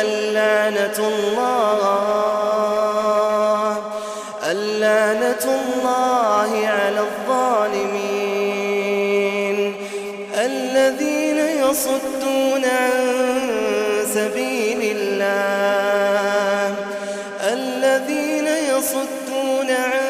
اللعنة الله. اللعنة الله على الظالمين. الذين يصدون عن سبيل الله. الذين يصدون عن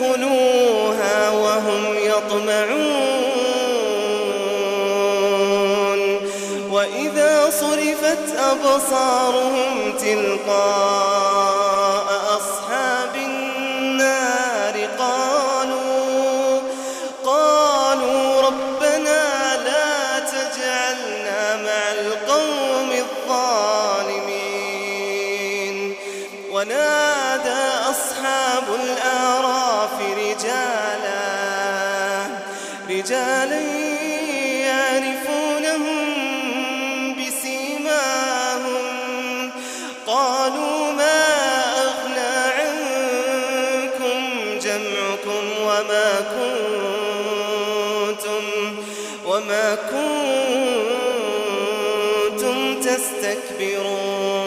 يدخلوها وهم يطمعون. وإذا صرفت أبصارهم تلقاء أصحاب النار قالوا قالوا ربنا لا تجعلنا مع القوم الظالمين. ونادى رجالا يعرفونهم بسيماهم قالوا ما أغنى عنكم جمعكم وما كنتم وما كنتم تستكبرون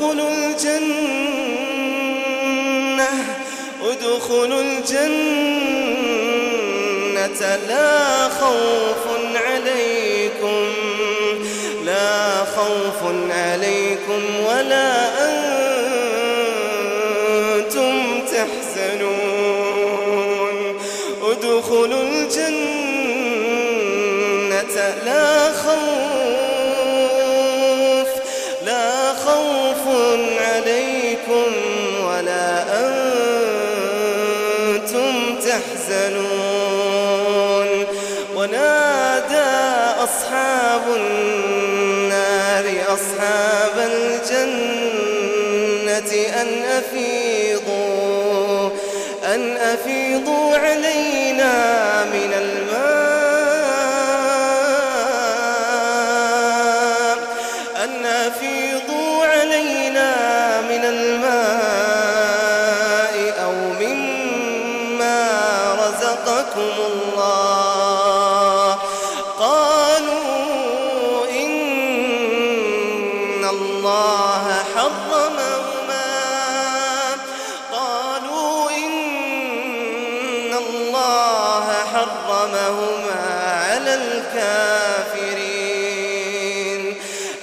ادخلوا الجنة ادخلوا الجنة لا خوف عليكم لا خوف عليكم ولا أنتم تحزنون. ادخلوا الجنة لا خوف عليكم ولا أنتم تحزنون. ونادى أصحاب النار أصحاب الجنة أن أفيضوا أن أفيضوا علينا رزقكم الله. قالوا إن الله حرمهما قالوا إن الله حرمهما على الكافرين.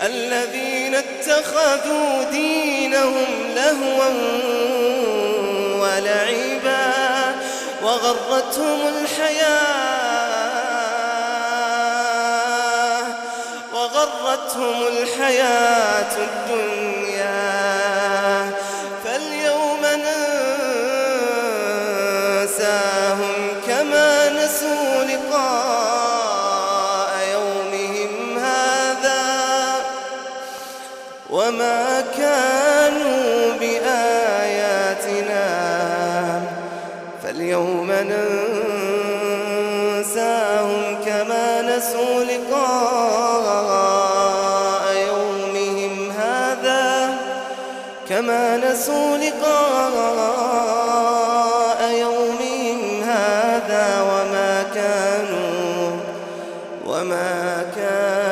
الذين اتخذوا دينهم لهوا ولعبا. وغرتهم الحياة وغرتهم الحياة الدنيا. فاليوم ننساهم كما نسوا لقاء يومهم هذا وما كانوا فاليوم ننساهم كما نسوا لقاء يومهم هذا كما نسوا لقاء يومهم هذا وما كانوا وما كانوا